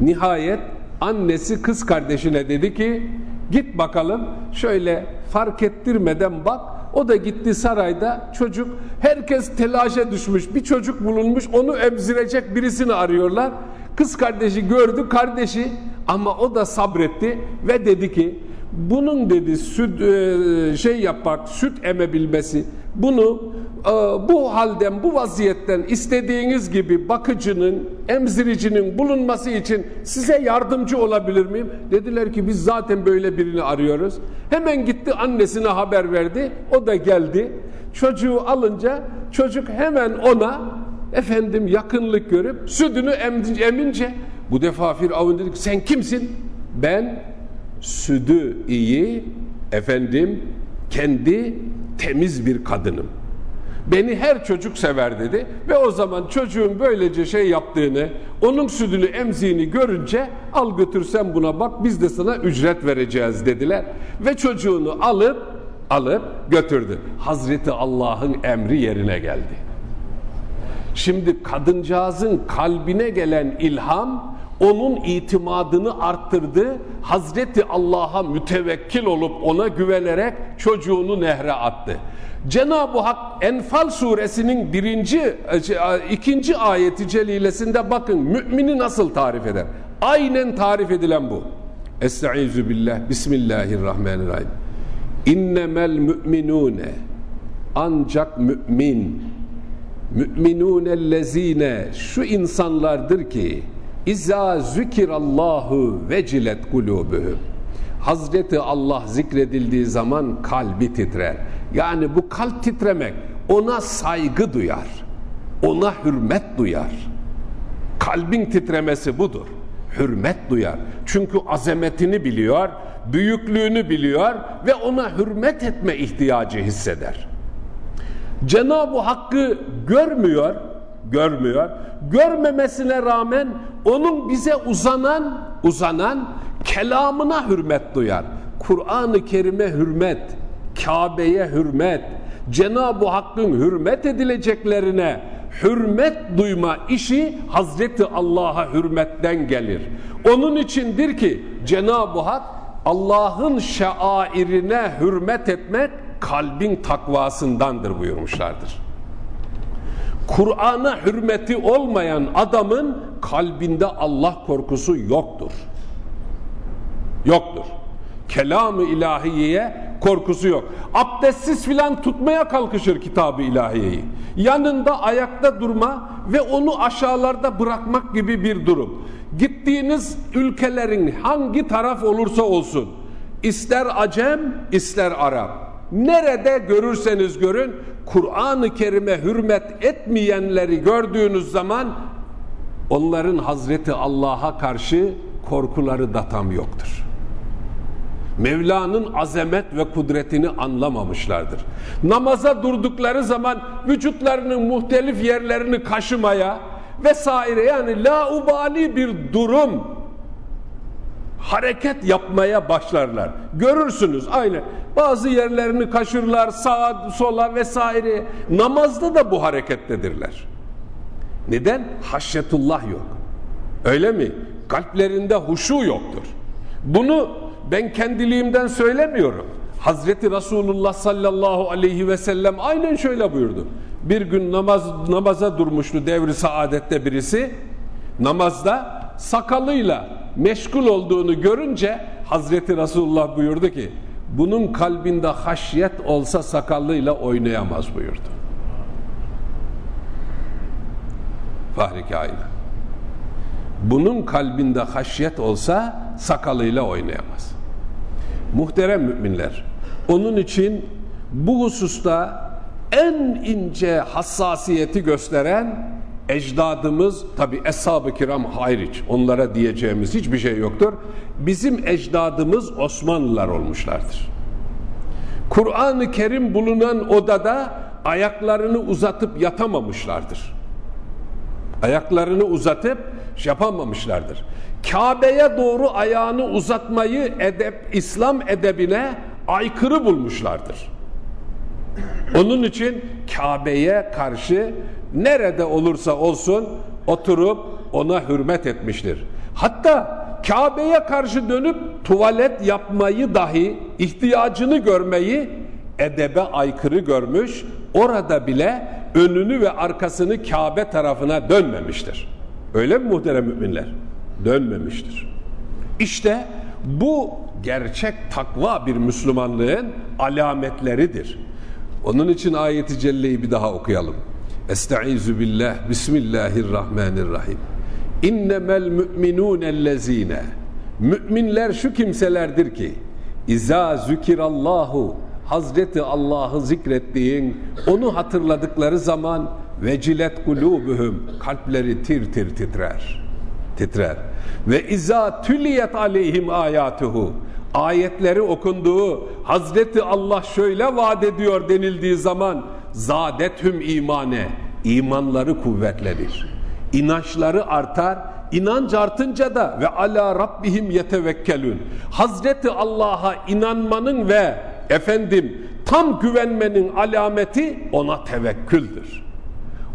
Nihayet annesi kız kardeşine dedi ki git bakalım şöyle fark ettirmeden bak o da gitti sarayda çocuk herkes telaşa düşmüş bir çocuk bulunmuş onu emzirecek birisini arıyorlar. Kız kardeşi gördü kardeşi ama o da sabretti ve dedi ki bunun dedi süt e, şey yapmak, süt emebilmesi, bunu e, bu halden, bu vaziyetten istediğiniz gibi bakıcının, emziricinin bulunması için size yardımcı olabilir miyim? Dediler ki biz zaten böyle birini arıyoruz. Hemen gitti annesine haber verdi. O da geldi. Çocuğu alınca çocuk hemen ona efendim yakınlık görüp sütünü emince bu defa Firavun dedi ki sen kimsin? Ben südü iyi, efendim kendi temiz bir kadınım. Beni her çocuk sever dedi ve o zaman çocuğun böylece şey yaptığını, onun sütünü emziğini görünce al götürsen buna bak biz de sana ücret vereceğiz dediler. Ve çocuğunu alıp alıp götürdü. Hazreti Allah'ın emri yerine geldi. Şimdi kadıncağızın kalbine gelen ilham onun itimadını arttırdı. Hazreti Allah'a mütevekkil olup ona güvenerek çocuğunu nehre attı. Cenab-ı Hak Enfal suresinin birinci, ikinci ayeti celilesinde bakın mümini nasıl tarif eder? Aynen tarif edilen bu. Estaizu billah, Bismillahirrahmanirrahim. İnnemel müminune ancak mümin müminûnellezîne şu insanlardır ki İzâ zükirallahu vecilet kulûbühüm. Hazreti Allah zikredildiği zaman kalbi titrer. Yani bu kalp titremek ona saygı duyar. Ona hürmet duyar. Kalbin titremesi budur. Hürmet duyar. Çünkü azametini biliyor, büyüklüğünü biliyor ve ona hürmet etme ihtiyacı hisseder. Cenab-ı Hakk'ı görmüyor, görmüyor. Görmemesine rağmen onun bize uzanan, uzanan kelamına hürmet duyar. Kur'an-ı Kerim'e hürmet, Kabe'ye hürmet, Cenab-ı Hakk'ın hürmet edileceklerine hürmet duyma işi Hazreti Allah'a hürmetten gelir. Onun içindir ki Cenab-ı Hak Allah'ın şairine hürmet etmek kalbin takvasındandır buyurmuşlardır. Kur'an'a hürmeti olmayan adamın kalbinde Allah korkusu yoktur. Yoktur. Kelam-ı ilahiyeye korkusu yok. Abdestsiz filan tutmaya kalkışır kitabı ilahiyeyi. Yanında ayakta durma ve onu aşağılarda bırakmak gibi bir durum. Gittiğiniz ülkelerin hangi taraf olursa olsun, ister Acem, ister Arap, nerede görürseniz görün, Kur'an-ı Kerim'e hürmet etmeyenleri gördüğünüz zaman onların Hazreti Allah'a karşı korkuları da tam yoktur. Mevla'nın azamet ve kudretini anlamamışlardır. Namaza durdukları zaman vücutlarının muhtelif yerlerini kaşımaya vesaire yani laubali bir durum hareket yapmaya başlarlar. Görürsünüz aynı. Bazı yerlerini kaşırlar sağa sola vesaire. Namazda da bu harekettedirler. Neden? Haşyetullah yok. Öyle mi? Kalplerinde huşu yoktur. Bunu ben kendiliğimden söylemiyorum. Hazreti Resulullah sallallahu aleyhi ve sellem aynen şöyle buyurdu. Bir gün namaz namaza durmuştu devri saadette birisi. Namazda sakalıyla meşgul olduğunu görünce Hazreti Resulullah buyurdu ki bunun kalbinde haşyet olsa sakallıyla oynayamaz buyurdu. Fahri kainat. Bunun kalbinde haşyet olsa sakalıyla oynayamaz. Muhterem müminler, onun için bu hususta en ince hassasiyeti gösteren ecdadımız tabi eshab-ı kiram hayriç onlara diyeceğimiz hiçbir şey yoktur. Bizim ecdadımız Osmanlılar olmuşlardır. Kur'an-ı Kerim bulunan odada ayaklarını uzatıp yatamamışlardır. Ayaklarını uzatıp yapamamışlardır. Kabe'ye doğru ayağını uzatmayı edep, İslam edebine aykırı bulmuşlardır. Onun için Kabe'ye karşı nerede olursa olsun oturup ona hürmet etmiştir. Hatta Kabe'ye karşı dönüp tuvalet yapmayı dahi ihtiyacını görmeyi edebe aykırı görmüş. Orada bile önünü ve arkasını Kabe tarafına dönmemiştir. Öyle mi muhterem müminler? Dönmemiştir. İşte bu gerçek takva bir Müslümanlığın alametleridir. Onun için ayeti celleyi bir daha okuyalım. Estaizu billah, Bismillahirrahmanirrahim. İnnemel müminûnellezîne Müminler şu kimselerdir ki İza zükirallahu Hazreti Allah'ı zikrettiğin, onu hatırladıkları zaman vecilet kulubuhum kalpleri tir tir titrer. Titrer. Ve iza tüliyet aleyhim ayatuhu ayetleri okunduğu Hazreti Allah şöyle vaat ediyor denildiği zaman zadethüm imane imanları kuvvetlenir. İnançları artar. İnanç artınca da ve ala rabbihim yetevekkelün. Hazreti Allah'a inanmanın ve efendim tam güvenmenin alameti ona tevekküldür.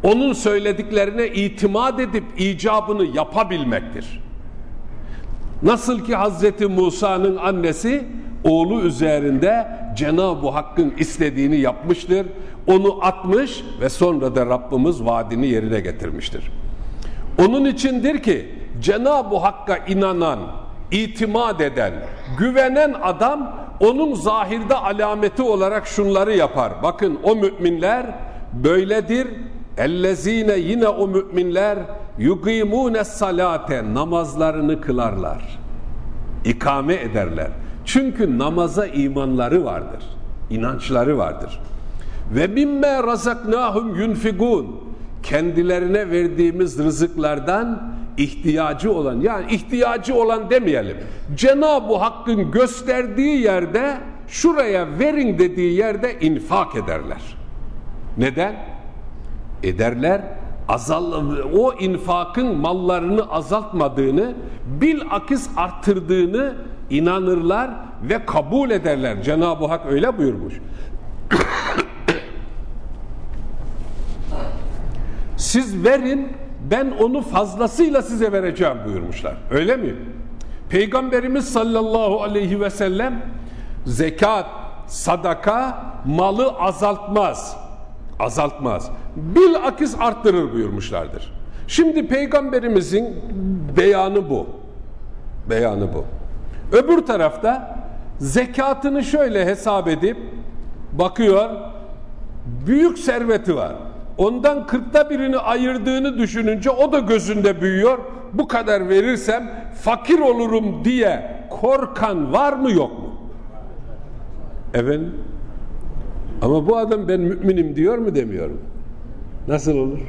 Onun söylediklerine itimat edip icabını yapabilmektir. Nasıl ki Hazreti Musa'nın annesi oğlu üzerinde Cenab-ı Hakk'ın istediğini yapmıştır. Onu atmış ve sonra da Rabbimiz vaadini yerine getirmiştir. Onun içindir ki Cenab-ı Hakk'a inanan, itimat eden, güvenen adam onun zahirde alameti olarak şunları yapar. Bakın o müminler böyledir. Ellezine yine o müminler yukimune salate namazlarını kılarlar. İkame ederler. Çünkü namaza imanları vardır. inançları vardır. Ve mimme razaknahum yunfigun kendilerine verdiğimiz rızıklardan ihtiyacı olan yani ihtiyacı olan demeyelim. Cenab-ı Hakk'ın gösterdiği yerde şuraya verin dediği yerde infak ederler. Neden? Ederler azal, o infakın mallarını azaltmadığını, bilakis arttırdığını inanırlar ve kabul ederler. Cenab-ı Hak öyle buyurmuş. Siz verin, ben onu fazlasıyla size vereceğim buyurmuşlar. Öyle mi? Peygamberimiz sallallahu aleyhi ve sellem zekat, sadaka malı azaltmaz. Azaltmaz. Bilakis arttırır buyurmuşlardır. Şimdi peygamberimizin beyanı bu. Beyanı bu. Öbür tarafta zekatını şöyle hesap edip bakıyor büyük serveti var. Ondan kırkta birini ayırdığını düşününce o da gözünde büyüyor. Bu kadar verirsem fakir olurum diye korkan var mı yok mu? Efendim? Ama bu adam ben müminim diyor mu demiyorum. Nasıl olur?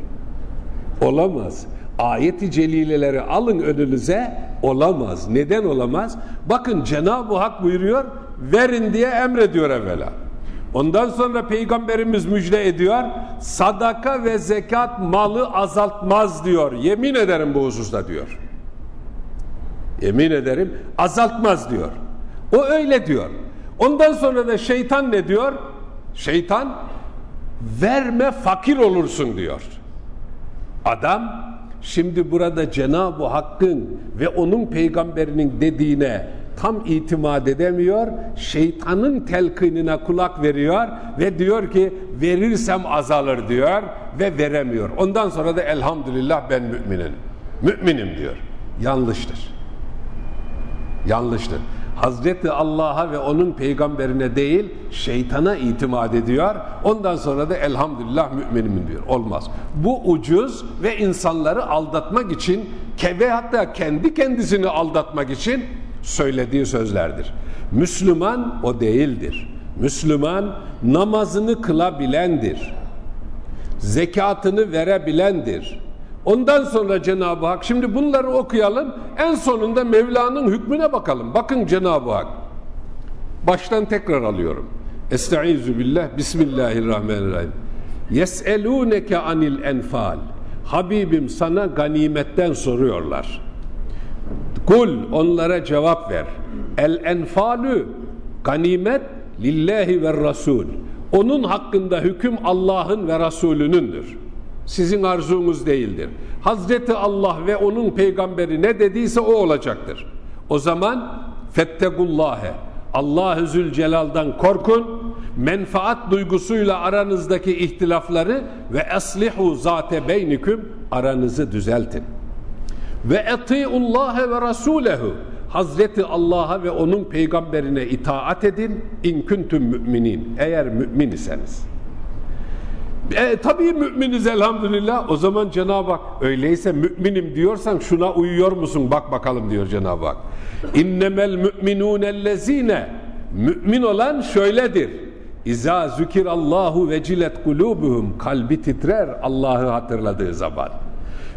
Olamaz. Ayeti celileleri alın önünüze olamaz. Neden olamaz? Bakın Cenab-ı Hak buyuruyor verin diye emrediyor evvela. Ondan sonra peygamberimiz müjde ediyor. Sadaka ve zekat malı azaltmaz diyor. Yemin ederim bu hususta diyor. Yemin ederim azaltmaz diyor. O öyle diyor. Ondan sonra da şeytan ne diyor? Şeytan verme fakir olursun diyor. Adam şimdi burada Cenab-ı Hakk'ın ve onun peygamberinin dediğine tam itimat edemiyor. Şeytanın telkinine kulak veriyor ve diyor ki verirsem azalır diyor ve veremiyor. Ondan sonra da elhamdülillah ben müminim. Müminim diyor. Yanlıştır. Yanlıştır. Hazreti Allah'a ve onun peygamberine değil şeytana itimat ediyor. Ondan sonra da elhamdülillah müminim diyor. Olmaz. Bu ucuz ve insanları aldatmak için ve hatta kendi kendisini aldatmak için söylediği sözlerdir. Müslüman o değildir. Müslüman namazını kılabilendir. Zekatını verebilendir. Ondan sonra Cenab-ı Hak, şimdi bunları okuyalım, en sonunda Mevla'nın hükmüne bakalım. Bakın Cenab-ı Hak, baştan tekrar alıyorum. Estaizu billah, Bismillahirrahmanirrahim. Yes'elûneke anil enfal. Habibim sana ganimetten soruyorlar. Kul onlara cevap ver. El enfalü ganimet lillahi ve rasul. Onun hakkında hüküm Allah'ın ve Resulünündür. Sizin arzunuz değildir. Hazreti Allah ve onun peygamberi ne dediyse o olacaktır. O zaman fettegullâhe Allah-u Zülcelal'dan korkun, menfaat duygusuyla aranızdaki ihtilafları ve eslihu zate beyniküm aranızı düzeltin. Ve etiullâhe ve rasûlehu Hazreti Allah'a ve onun peygamberine itaat edin in kuntum müminin eğer mümin iseniz. E, tabii müminiz elhamdülillah. O zaman Cenab-ı Hak öyleyse müminim diyorsan şuna uyuyor musun? Bak bakalım diyor Cenab-ı Hak. İnnemel müminûnellezîne Mümin olan şöyledir. İza zükirallahu vecilet kulubuhum kalbi titrer Allah'ı hatırladığı zaman.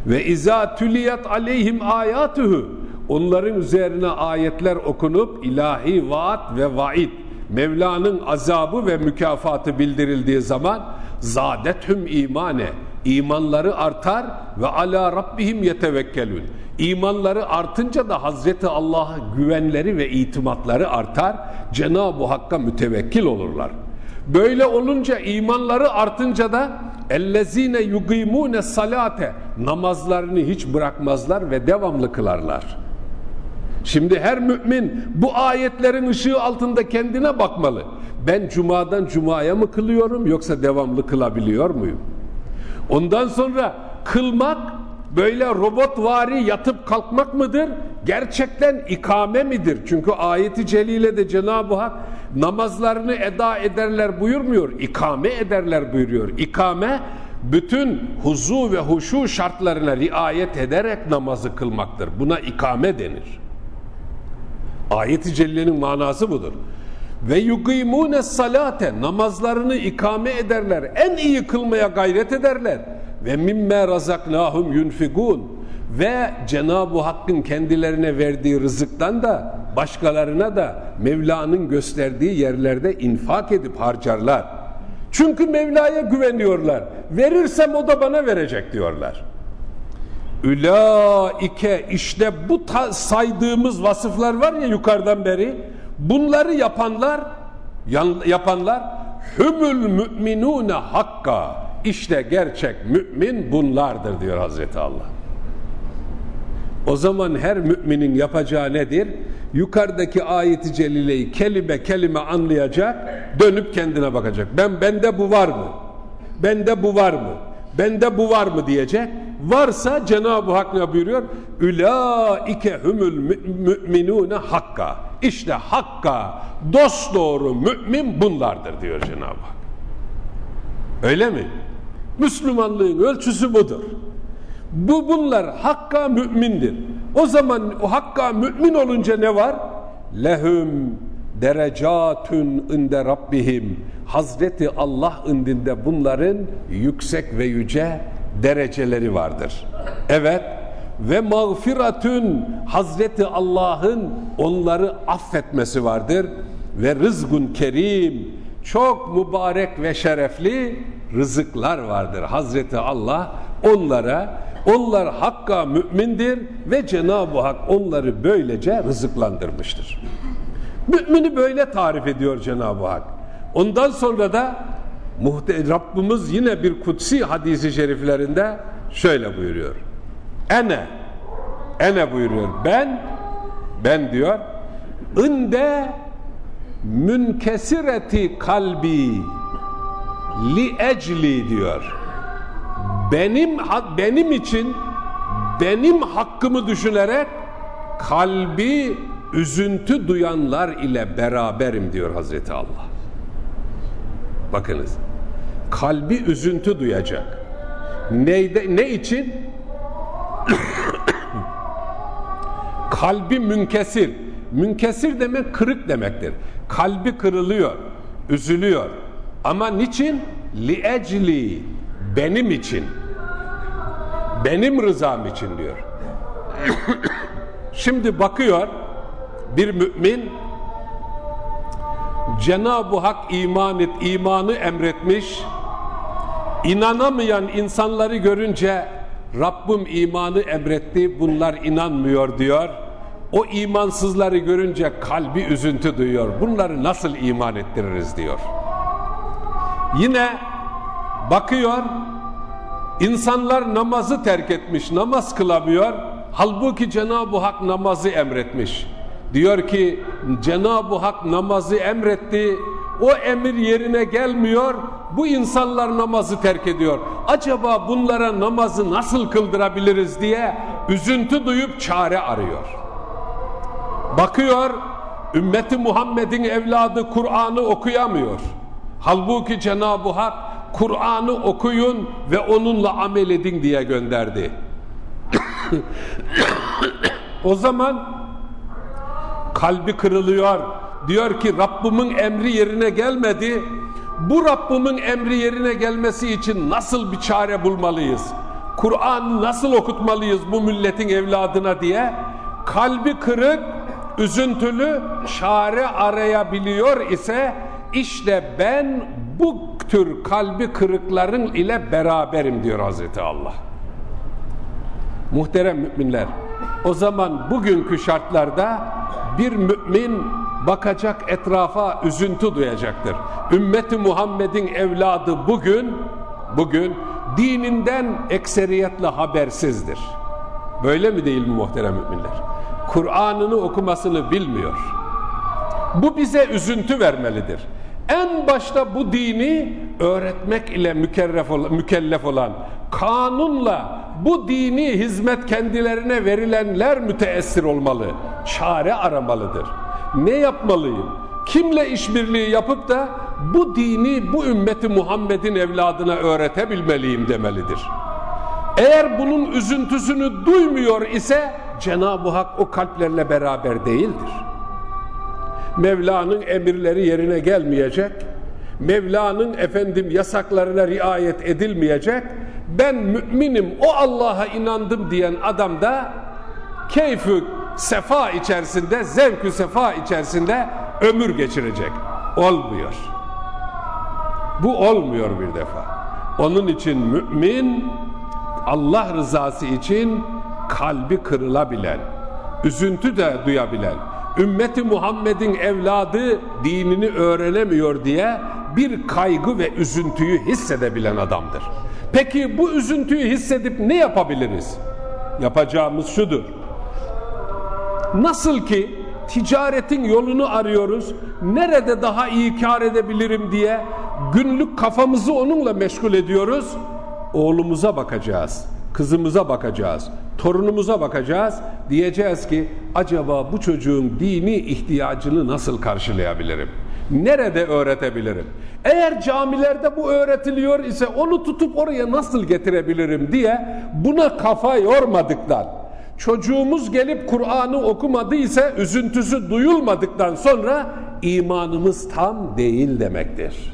Ve izâ tüliyet aleyhim ayatuhu onların üzerine ayetler okunup ilahi vaat ve vaid Mevla'nın azabı ve mükafatı bildirildiği zaman zadethum imane. İmanları artar ve ala rabbihim yetevekkelun. İmanları artınca da Hazreti Allah'a güvenleri ve itimatları artar. Cenab-ı Hakk'a mütevekkil olurlar. Böyle olunca imanları artınca da ellezine yugimune salate namazlarını hiç bırakmazlar ve devamlı kılarlar Şimdi her mümin bu ayetlerin ışığı altında kendine bakmalı. Ben cumadan cumaya mı kılıyorum yoksa devamlı kılabiliyor muyum? Ondan sonra kılmak böyle robotvari yatıp kalkmak mıdır? Gerçekten ikame midir? Çünkü ayeti celile de Cenab-ı Hak namazlarını eda ederler buyurmuyor. İkame ederler buyuruyor. İkame bütün huzu ve huşu şartlarına riayet ederek namazı kılmaktır. Buna ikame denir. Ayet-i Celle'nin manası budur. Ve yukimune salate namazlarını ikame ederler. En iyi kılmaya gayret ederler. Ve mimme razaknahum yunfigun ve Cenab-ı Hakk'ın kendilerine verdiği rızıktan da başkalarına da Mevla'nın gösterdiği yerlerde infak edip harcarlar. Çünkü Mevla'ya güveniyorlar. Verirsem o da bana verecek diyorlar. Ülaike işte bu saydığımız vasıflar var ya yukarıdan beri bunları yapanlar yapanlar hümül müminune hakka işte gerçek mümin bunlardır diyor Hazreti Allah. O zaman her müminin yapacağı nedir? Yukarıdaki ayeti celileyi kelime kelime anlayacak, dönüp kendine bakacak. Ben bende bu var mı? Bende bu var mı? Bende bu var mı diyecek. Varsa Cenab-ı Hak ne buyuruyor? Ülaike humul müminune hakka. İşte hakka dost doğru mümin bunlardır diyor Cenab-ı Hak. Öyle mi? Müslümanlığın ölçüsü budur. Bu bunlar hakka mümindir. O zaman o hakka mümin olunca ne var? Lehum derecatun inde rabbihim. Hazreti Allah indinde bunların yüksek ve yüce dereceleri vardır. Evet ve mağfiratun Hazreti Allah'ın onları affetmesi vardır ve rızgun kerim çok mübarek ve şerefli rızıklar vardır. Hazreti Allah onlara onlar hakka mümindir ve Cenab-ı Hak onları böylece rızıklandırmıştır. Mümini böyle tarif ediyor Cenab-ı Hak. Ondan sonra da Rabbimiz yine bir kutsi hadisi şeriflerinde şöyle buyuruyor. Ene ene buyuruyor. Ben ben diyor inde münkesireti kalbi li ecli diyor. Benim benim için benim hakkımı düşünerek kalbi üzüntü duyanlar ile beraberim diyor Hazreti Allah. Bakınız. Kalbi üzüntü duyacak. Neyde, ne için? kalbi münkesir. Münkesir demek kırık demektir. Kalbi kırılıyor, üzülüyor. Ama niçin? Li ecli benim için benim rızam için diyor. Şimdi bakıyor bir mümin Cenab-ı Hak iman et, imanı emretmiş. İnanamayan insanları görünce Rabbim imanı emretti, bunlar inanmıyor diyor. O imansızları görünce kalbi üzüntü duyuyor. Bunları nasıl iman ettiririz diyor. Yine bakıyor insanlar namazı terk etmiş, namaz kılamıyor. Halbuki Cenab-ı Hak namazı emretmiş. Diyor ki Cenab-ı Hak namazı emretti. O emir yerine gelmiyor. Bu insanlar namazı terk ediyor. Acaba bunlara namazı nasıl kıldırabiliriz diye üzüntü duyup çare arıyor. Bakıyor ümmeti Muhammed'in evladı Kur'an'ı okuyamıyor. Halbuki Cenab-ı Hak Kur'an'ı okuyun ve onunla amel edin diye gönderdi. o zaman kalbi kırılıyor. Diyor ki Rabbimin emri yerine gelmedi. Bu Rabbimin emri yerine gelmesi için nasıl bir çare bulmalıyız? Kur'an nasıl okutmalıyız bu milletin evladına diye kalbi kırık, üzüntülü çare arayabiliyor ise işte ben bu tür kalbi kırıkların ile beraberim diyor Hazreti Allah. Muhterem müminler, o zaman bugünkü şartlarda bir mümin bakacak etrafa üzüntü duyacaktır. Ümmeti Muhammed'in evladı bugün bugün dininden ekseriyetle habersizdir. Böyle mi değil mi muhterem müminler? Kur'an'ını okumasını bilmiyor. Bu bize üzüntü vermelidir en başta bu dini öğretmek ile mükellef olan, kanunla bu dini hizmet kendilerine verilenler müteessir olmalı, çare aramalıdır. Ne yapmalıyım? Kimle işbirliği yapıp da bu dini bu ümmeti Muhammed'in evladına öğretebilmeliyim demelidir. Eğer bunun üzüntüsünü duymuyor ise Cenab-ı Hak o kalplerle beraber değildir. Mevla'nın emirleri yerine gelmeyecek. Mevla'nın efendim yasaklarına riayet edilmeyecek. Ben müminim, o Allah'a inandım diyen adam da keyfü sefa içerisinde, zevkü sefa içerisinde ömür geçirecek. Olmuyor. Bu olmuyor bir defa. Onun için mümin Allah rızası için kalbi kırılabilen, üzüntü de duyabilen, ümmeti Muhammed'in evladı dinini öğrenemiyor diye bir kaygı ve üzüntüyü hissedebilen adamdır. Peki bu üzüntüyü hissedip ne yapabiliriz? Yapacağımız şudur. Nasıl ki ticaretin yolunu arıyoruz, nerede daha iyi kar edebilirim diye günlük kafamızı onunla meşgul ediyoruz. Oğlumuza bakacağız, kızımıza bakacağız, torunumuza bakacağız. Diyeceğiz ki acaba bu çocuğun dini ihtiyacını nasıl karşılayabilirim? Nerede öğretebilirim? Eğer camilerde bu öğretiliyor ise onu tutup oraya nasıl getirebilirim diye buna kafa yormadıktan, çocuğumuz gelip Kur'an'ı okumadıysa üzüntüsü duyulmadıktan sonra imanımız tam değil demektir.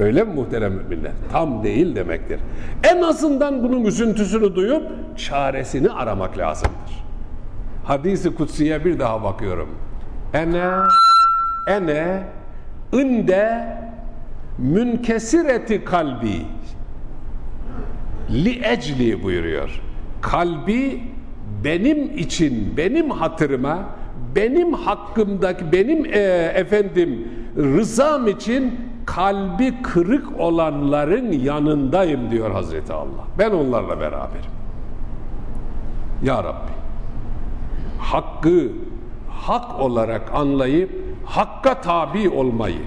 Öyle mi muhterem müminler? Tam değil demektir. En azından bunun üzüntüsünü duyup çaresini aramak lazımdır. Hadisi kutsiye bir daha bakıyorum. Ene ene inde münkesireti kalbi li ecli buyuruyor. Kalbi benim için, benim hatırıma, benim hakkımdaki, benim e, efendim rızam için kalbi kırık olanların yanındayım diyor Hazreti Allah. Ben onlarla beraberim. Ya Rabbi, hakkı hak olarak anlayıp hakka tabi olmayı,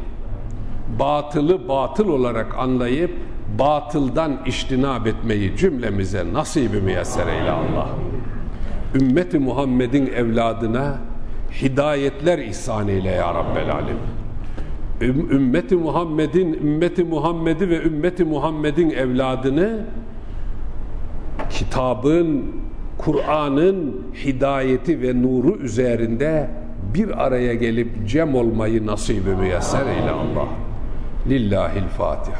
batılı batıl olarak anlayıp batıldan iştinab etmeyi cümlemize nasibi müyesser eyle Allah. Ümmeti Muhammed'in evladına hidayetler ihsan eyle ya Rabbel Alem. Ümmeti Muhammed'in ümmeti Muhammed'i ve ümmeti Muhammed'in evladını kitabın, Kur'an'ın hidayeti ve nuru üzerinde bir araya gelip cem olmayı nasip müyesser eyle Allah. Lillahil Fatiha.